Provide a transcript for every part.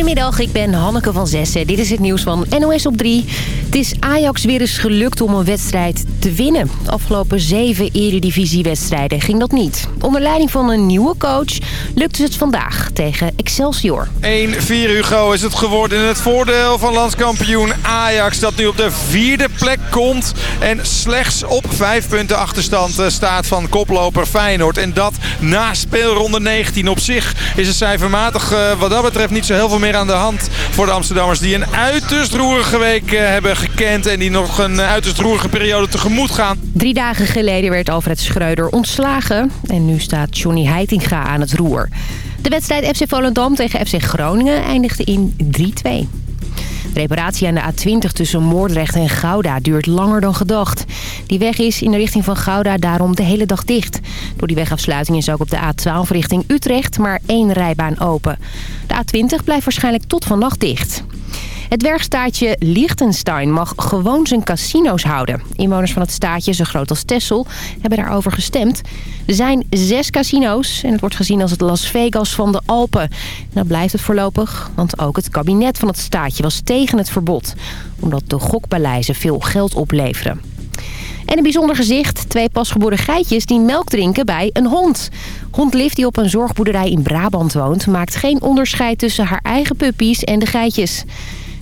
Goedemiddag, ik ben Hanneke van Zessen. Dit is het nieuws van NOS op 3. Het is Ajax weer eens gelukt om een wedstrijd te winnen. Afgelopen zeven eredivisiewedstrijden ging dat niet. Onder leiding van een nieuwe coach lukte het vandaag tegen Excelsior. 1-4 Hugo is het geworden in het voordeel van landskampioen Ajax... dat nu op de vierde plek komt en slechts op vijf punten achterstand eh, staat van koploper Feyenoord. En dat na speelronde 19 op zich is het cijfermatig eh, wat dat betreft niet zo heel veel meer aan de hand voor de Amsterdammers... die een uiterst roerige week eh, hebben gekend en die nog een uiterst roerige periode tegemoet gaan. Drie dagen geleden werd Alfred Schreuder ontslagen en nu staat Johnny Heitinga aan het roer. De wedstrijd FC Volendam tegen FC Groningen eindigde in 3-2. Reparatie aan de A20 tussen Moordrecht en Gouda duurt langer dan gedacht. Die weg is in de richting van Gouda daarom de hele dag dicht. Door die wegafsluiting is ook op de A12 richting Utrecht maar één rijbaan open. De A20 blijft waarschijnlijk tot vannacht dicht. Het dwergstaatje Liechtenstein mag gewoon zijn casino's houden. Inwoners van het staatje, zo groot als Texel, hebben daarover gestemd. Er zijn zes casino's en het wordt gezien als het Las Vegas van de Alpen. En dat blijft het voorlopig, want ook het kabinet van het staatje was tegen het verbod. Omdat de gokpaleizen veel geld opleveren. En een bijzonder gezicht. Twee pasgeboren geitjes die melk drinken bij een hond. Hond Liv, die op een zorgboerderij in Brabant woont... maakt geen onderscheid tussen haar eigen puppies en de geitjes.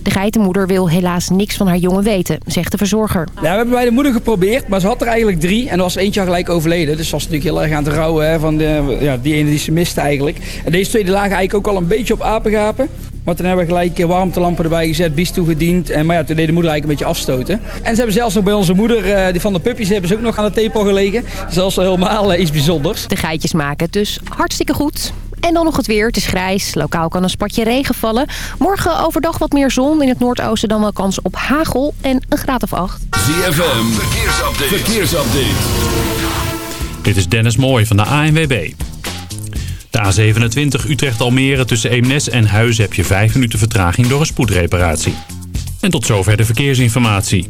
De geitenmoeder wil helaas niks van haar jongen weten, zegt de verzorger. Ja, we hebben bij de moeder geprobeerd, maar ze had er eigenlijk drie. En er was eentje gelijk overleden. Dus ze was natuurlijk heel erg aan het rouwen hè, van de, ja, die ene die ze miste eigenlijk. En deze twee lagen eigenlijk ook al een beetje op apengapen. Maar toen hebben we gelijk warmtelampen erbij gezet, bies toegediend. En, maar ja, toen deed de moeder eigenlijk een beetje afstoten. En ze hebben zelfs nog bij onze moeder, eh, die van de puppies, hebben ze ook nog aan de tepel gelegen. Zelfs helemaal uh, iets bijzonders. De geitjes maken het dus hartstikke goed. En dan nog het weer. Het is grijs. Lokaal kan een spatje regen vallen. Morgen overdag wat meer zon. In het noordoosten dan wel kans op hagel en een graad of acht. ZFM, verkeersupdate. verkeersupdate. Dit is Dennis Mooij van de ANWB. De A27 Utrecht-Almere tussen Eemnes en Huizen heb je 5 minuten vertraging door een spoedreparatie. En tot zover de verkeersinformatie.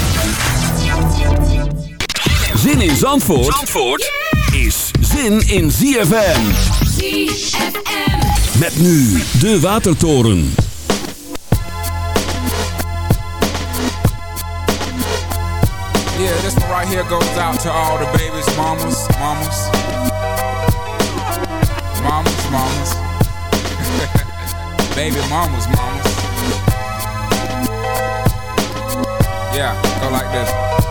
Zin in Zandvoort, Zandvoort is zin in ZFM. ZFM. Met nu de Watertoren. Yeah, this one right here goes out to all the babies, mamas, mamas. Mamas, mamas. Baby mamas, mamas. Yeah, go like this.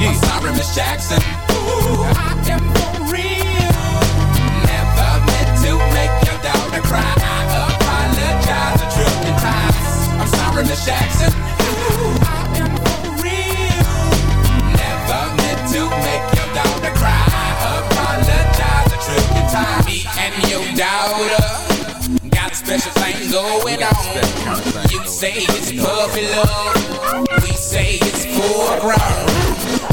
Yeah, I'm sorry, Miss Jackson. Ooh, I am for real. Never meant to make your daughter cry. I apologize a trillion times. I'm sorry, Miss Jackson. Ooh, I am for real. Never meant to make your daughter cry. I apologize a trillion times. Me and your daughter special thing going on. You say it's puppy love. We say it's foreground.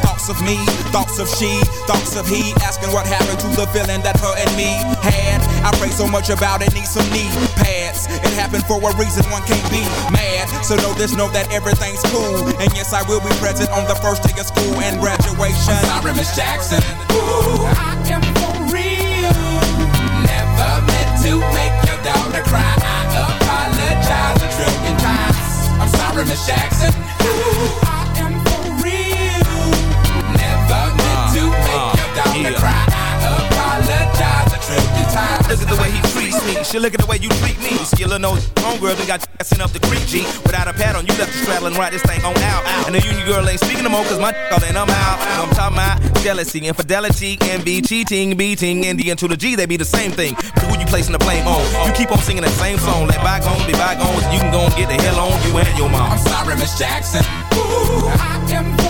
Thoughts of me, thoughts of she, thoughts of he. Asking what happened to the feeling that her and me had. I pray so much about it, need some knee pads. It happened for a reason, one can't be mad. So know this, know that everything's cool. And yes, I will be present on the first day of school and graduation. I'm sorry, Miss Jackson. Ooh, I She look at the way you treat me. Little no homegirl done got sent up the creek, G. Without a pad on, you left the straddle and ride this thing on out. And the union girl ain't speaking no more, cause my all and I'm out. So I'm talking about jealousy, infidelity, envy, cheating, beating, and the to the G, they be the same thing. But who you placing the blame on? You keep on singing that same song. Let bygones be bygones, and you can go and get the hell on you and your mom. I'm sorry, Miss Jackson. Ooh, I am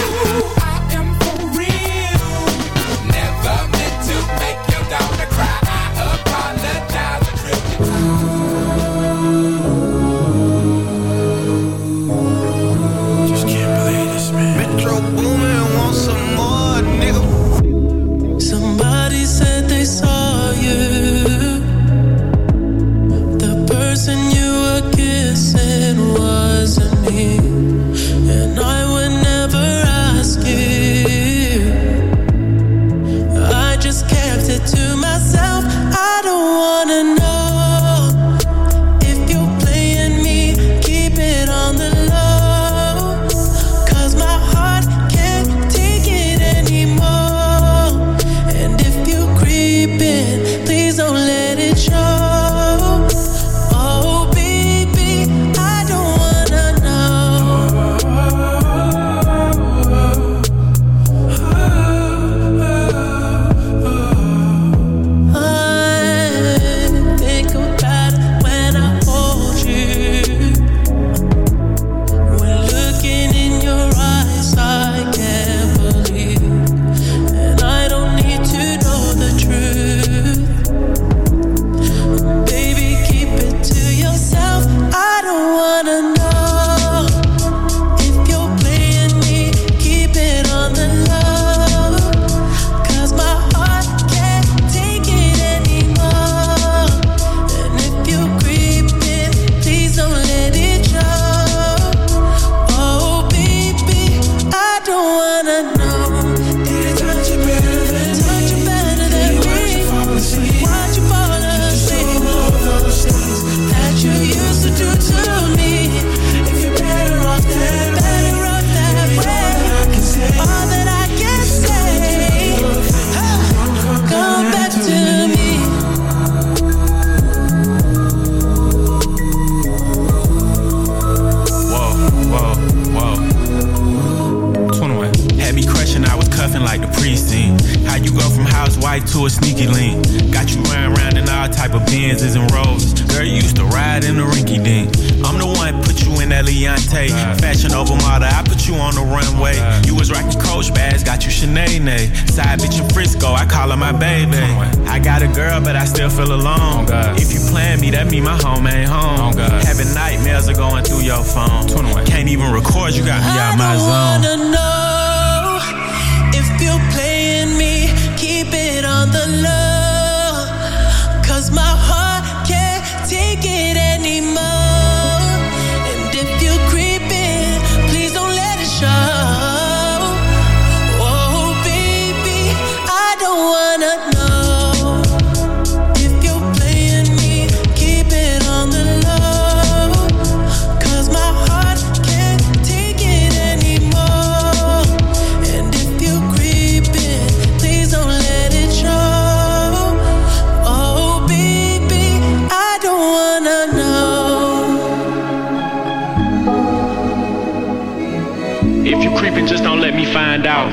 A girl, but I still feel alone. Oh, if you plan me, that mean my home ain't home. Oh, Having nightmares are going through your phone. Can't even record, you got me out my I zone. wanna know if you're playing me. Keep it on the low. 'Cause my heart can't take it anymore.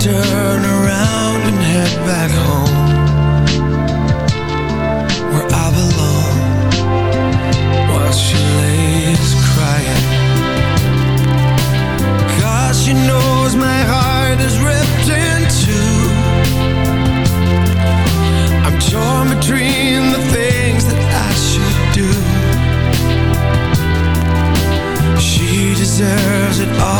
turn around and head back home Where I belong While she lays crying. Cause she knows my heart is ripped in two. I'm torn between the things that I should do. She deserves it all.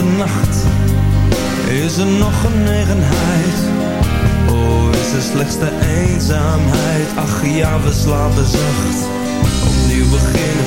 de nacht. Is er nog genegenheid? Oh, is er slechts de eenzaamheid? Ach ja, we slapen zacht. Opnieuw beginnen,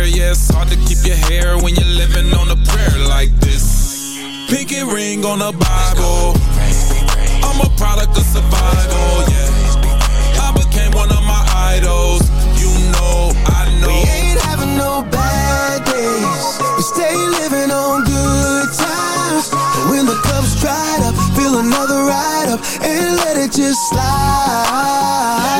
there. Yeah, it's hard to keep your hair when you're living on a prayer like this. Pinky ring on a Bible. I'm a product of survival, yeah. I became one of my idols. You know, I know. We ain't having no bad days. We stay living on good times. But when the cup's dried up, fill another ride up and let it just slide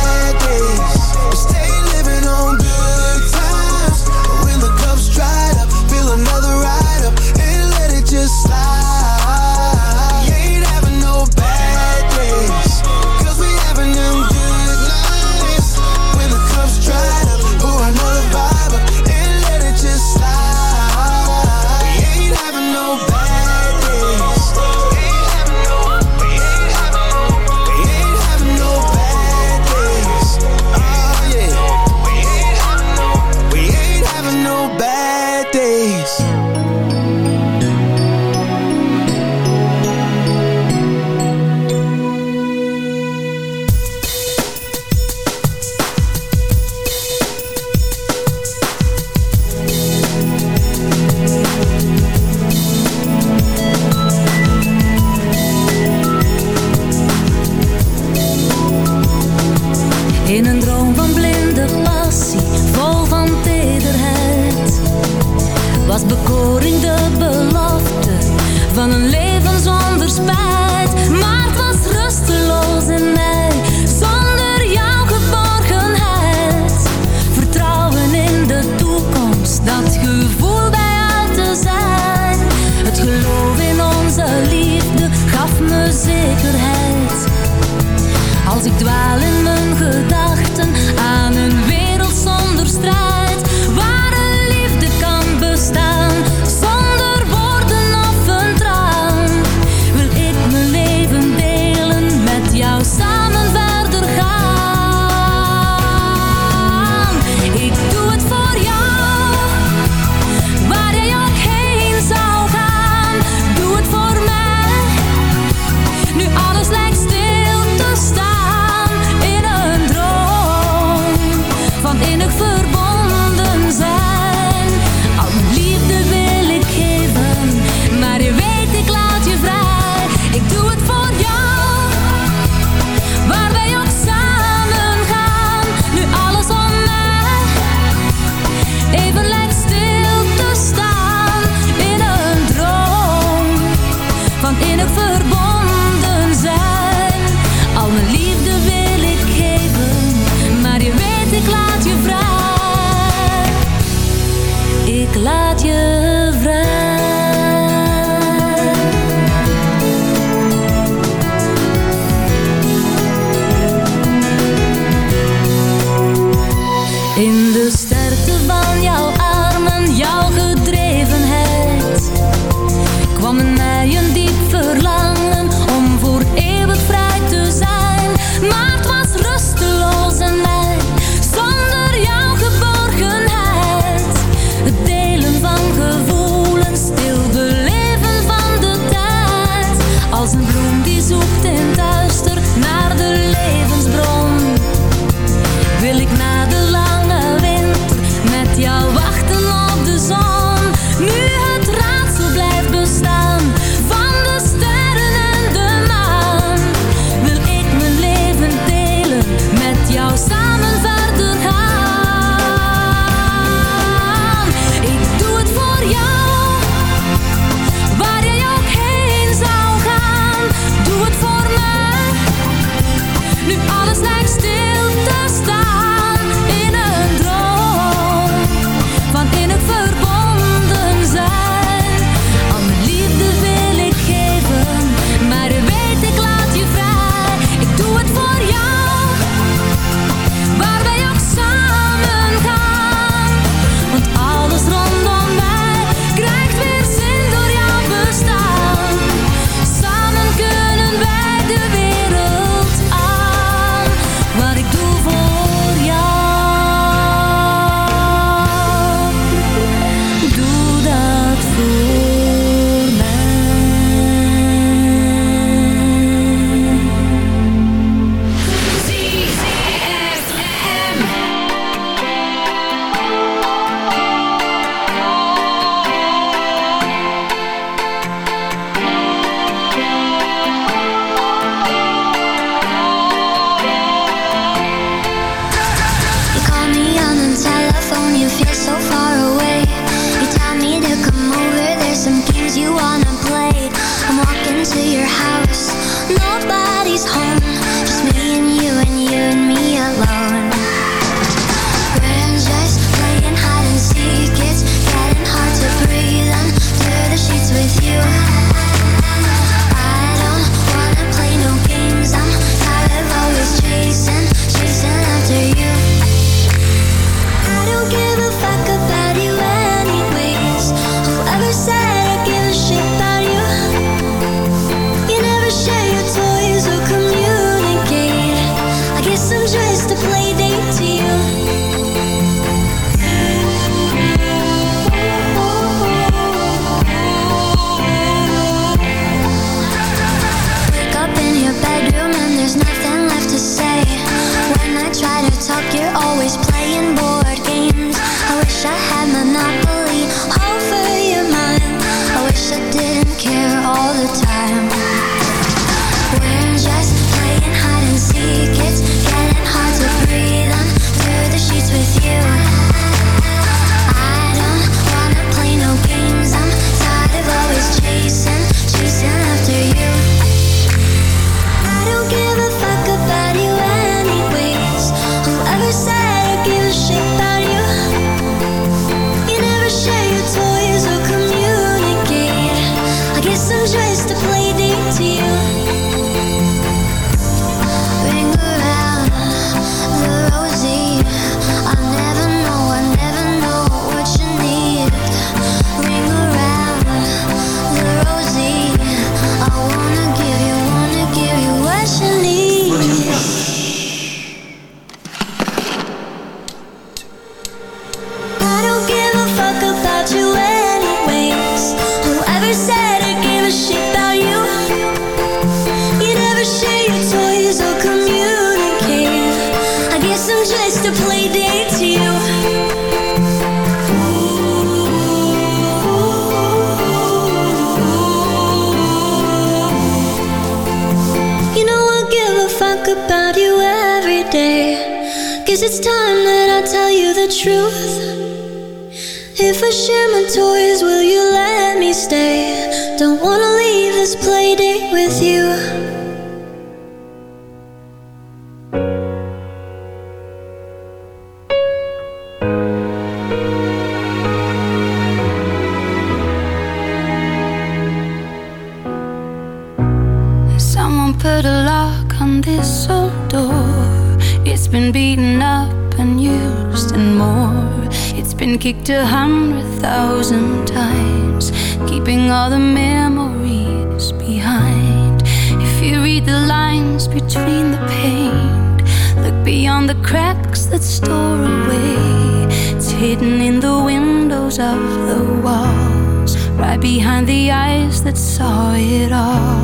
that saw it all.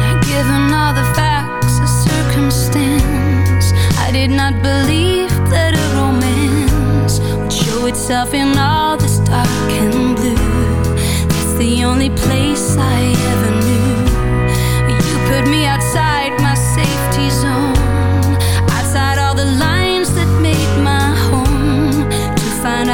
Now, given all the facts and circumstance, I did not believe that a romance would show itself in all this dark and blue. That's the only place I ever.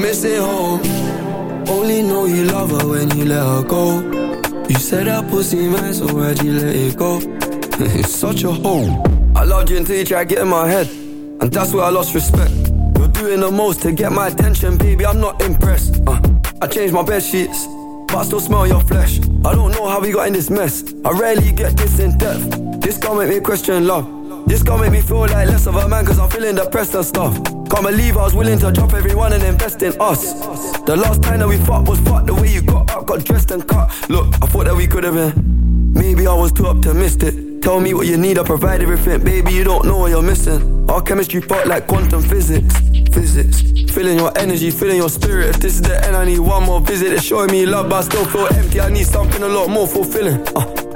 missing home oh. Only know you love her when you let her go You said that pussy man, so why'd you let it go? it's such a hole I loved you until you tried getting my head And that's where I lost respect You're doing the most to get my attention, baby, I'm not impressed uh, I changed my bed sheets but I still smell your flesh. I don't know how we got in this mess. I rarely get this in depth. This gon' make me question love. This gon' make me feel like less of a man, cause I'm feeling depressed and stuff. Can't believe I was willing to drop everyone and invest in us. The last time that we fought was fucked the way you got up, got dressed and cut. Look, I thought that we could have been. Maybe I was too optimistic. Tell me what you need, I provide everything. Baby, you don't know what you're missing. Our chemistry fought like quantum physics. Physics. Feeling your energy, feeling your spirit. If this is the end, I need one more visit. It's showing me love, but I still feel empty. I need something a lot more fulfilling. Uh,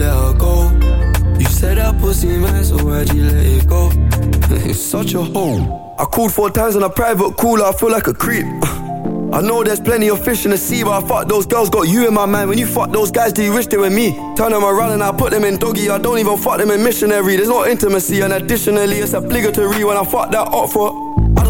Let her go. You said that pussy man, so why'd you let it go? it's such a hole. I called four times on a private call, I feel like a creep. I know there's plenty of fish in the sea, but I fuck those girls, got you in my mind. When you fuck those guys, do you wish they were me? Turn them around and I put them in doggy. I don't even fuck them in missionary. There's no intimacy, and additionally, it's obligatory when I fuck that up for.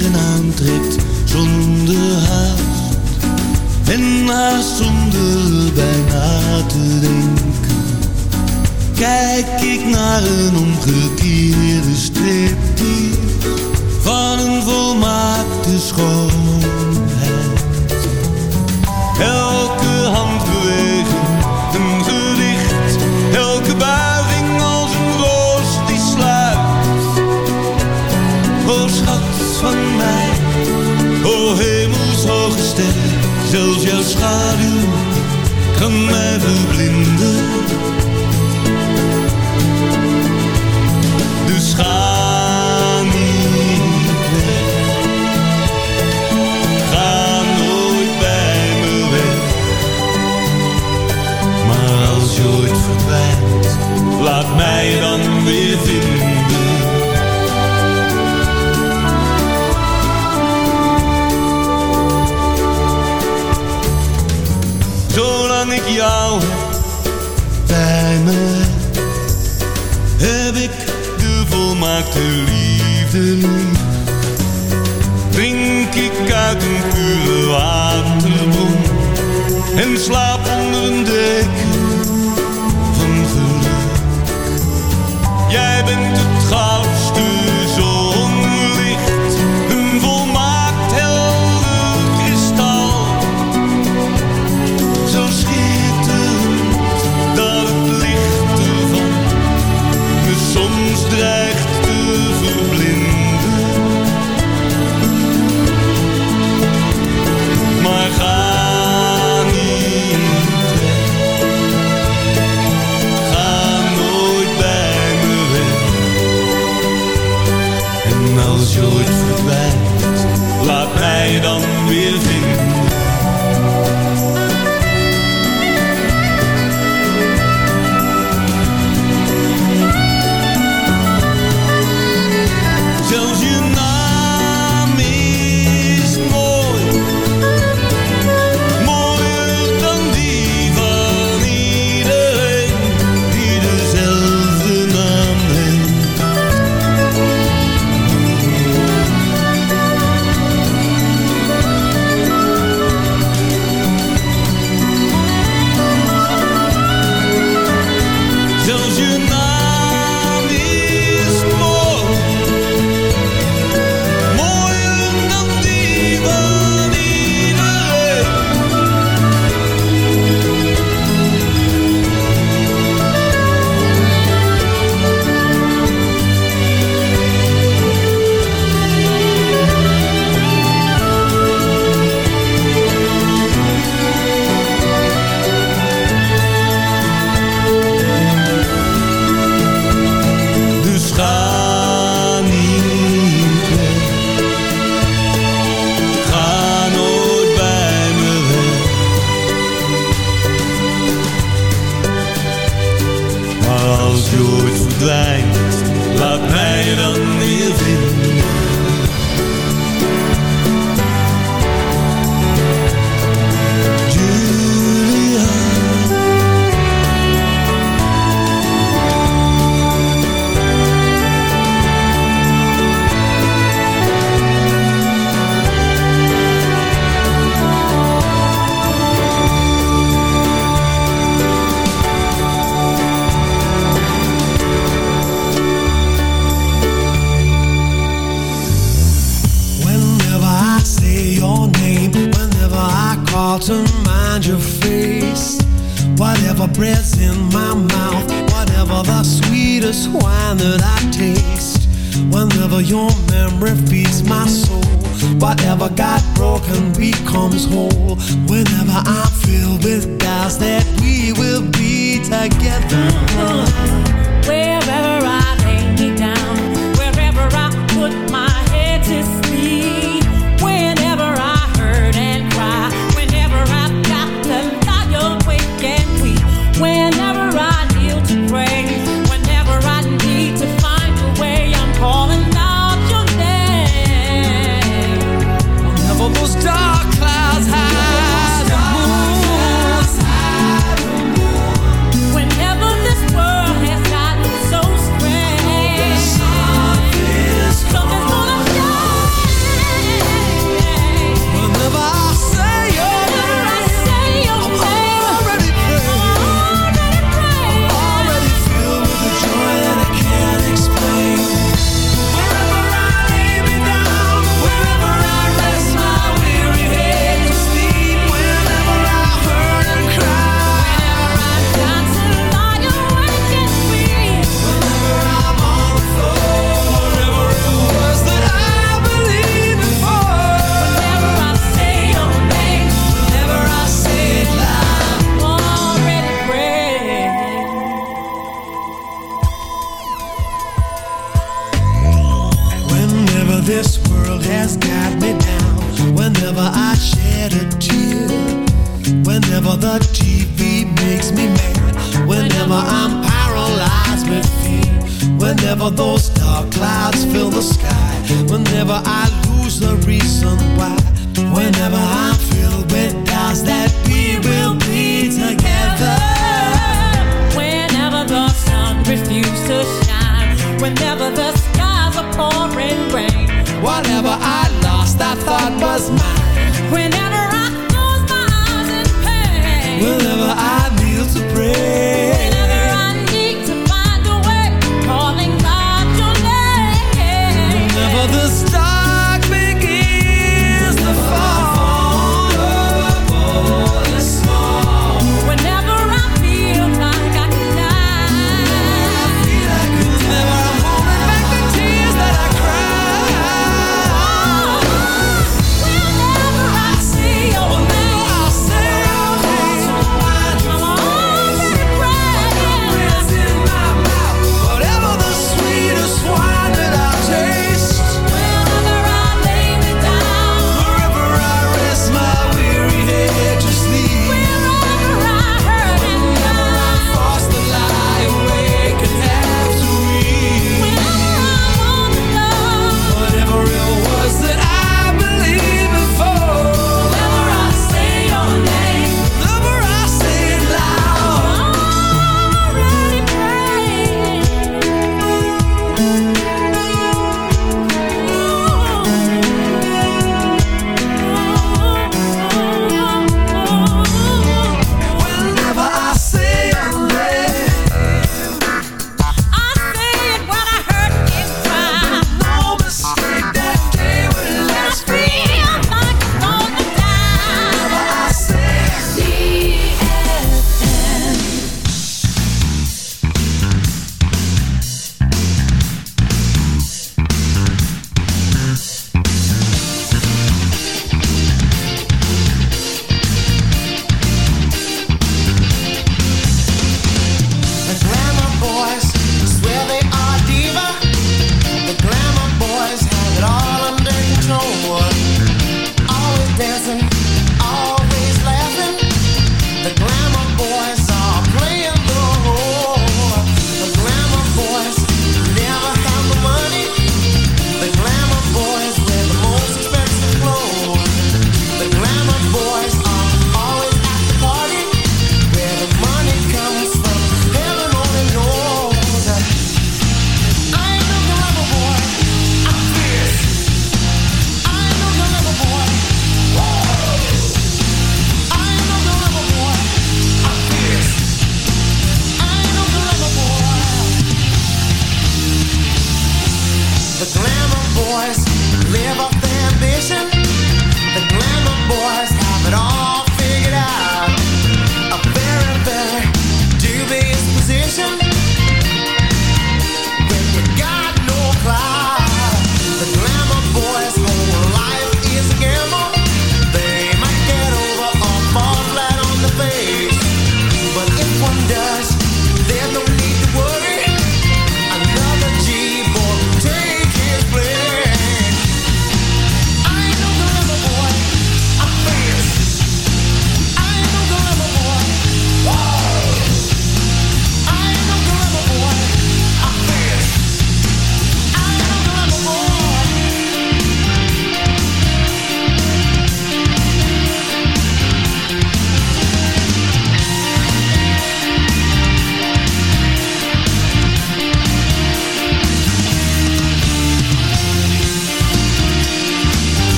Aantrekt zonder haast En haast zonder bijna te denken Kijk ik naar een omgekeerde striptease Van een volmaakte schoonheid. Elke handbeweging een gedicht Elke buiging hemelshoge ster, zelfs jouw schaduw kan mij verblinden.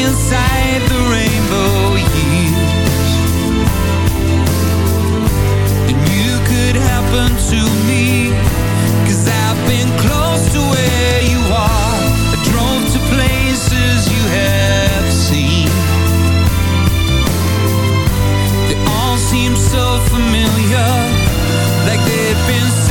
inside the rainbow years. And you could happen to me i I've been close to where you are. I drove to places you have seen. They all seem so familiar Like they've been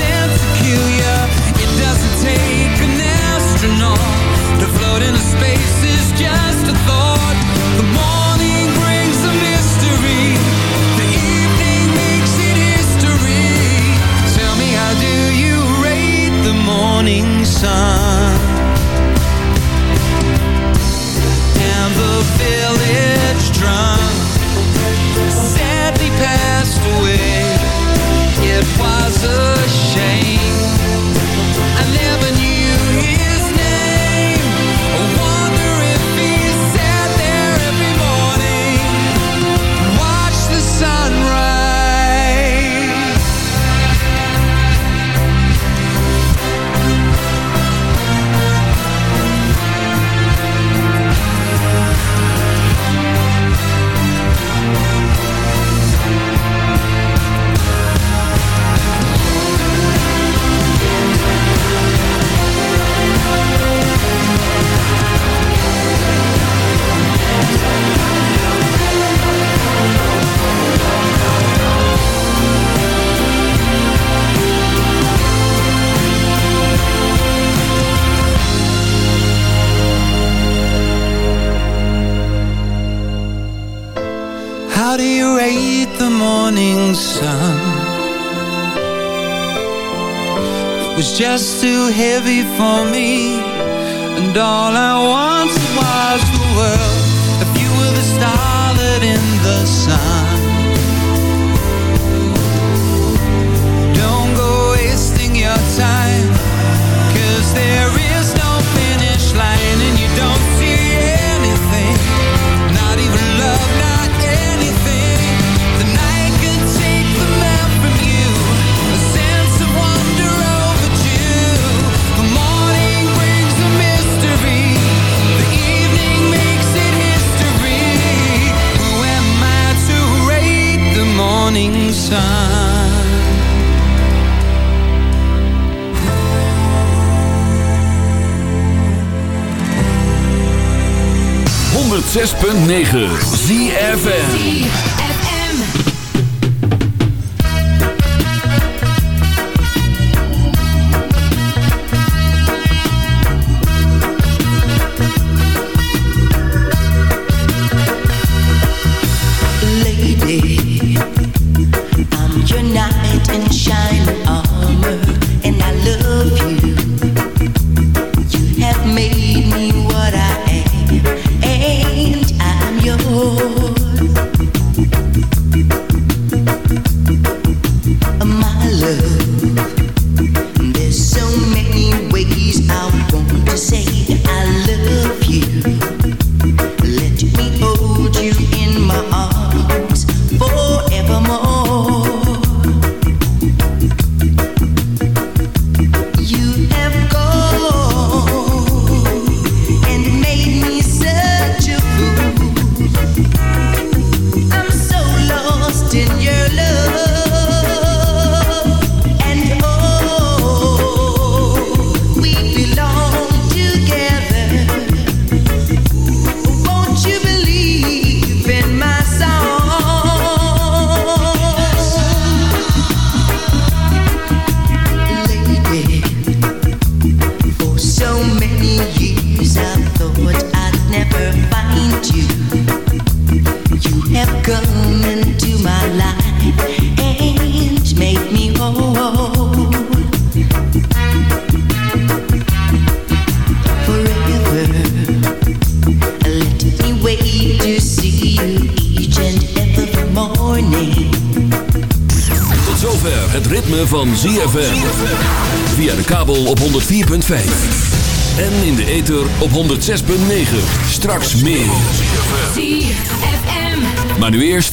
morning sun. for me. 9.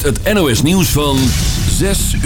Het NOS nieuws van 6 uur.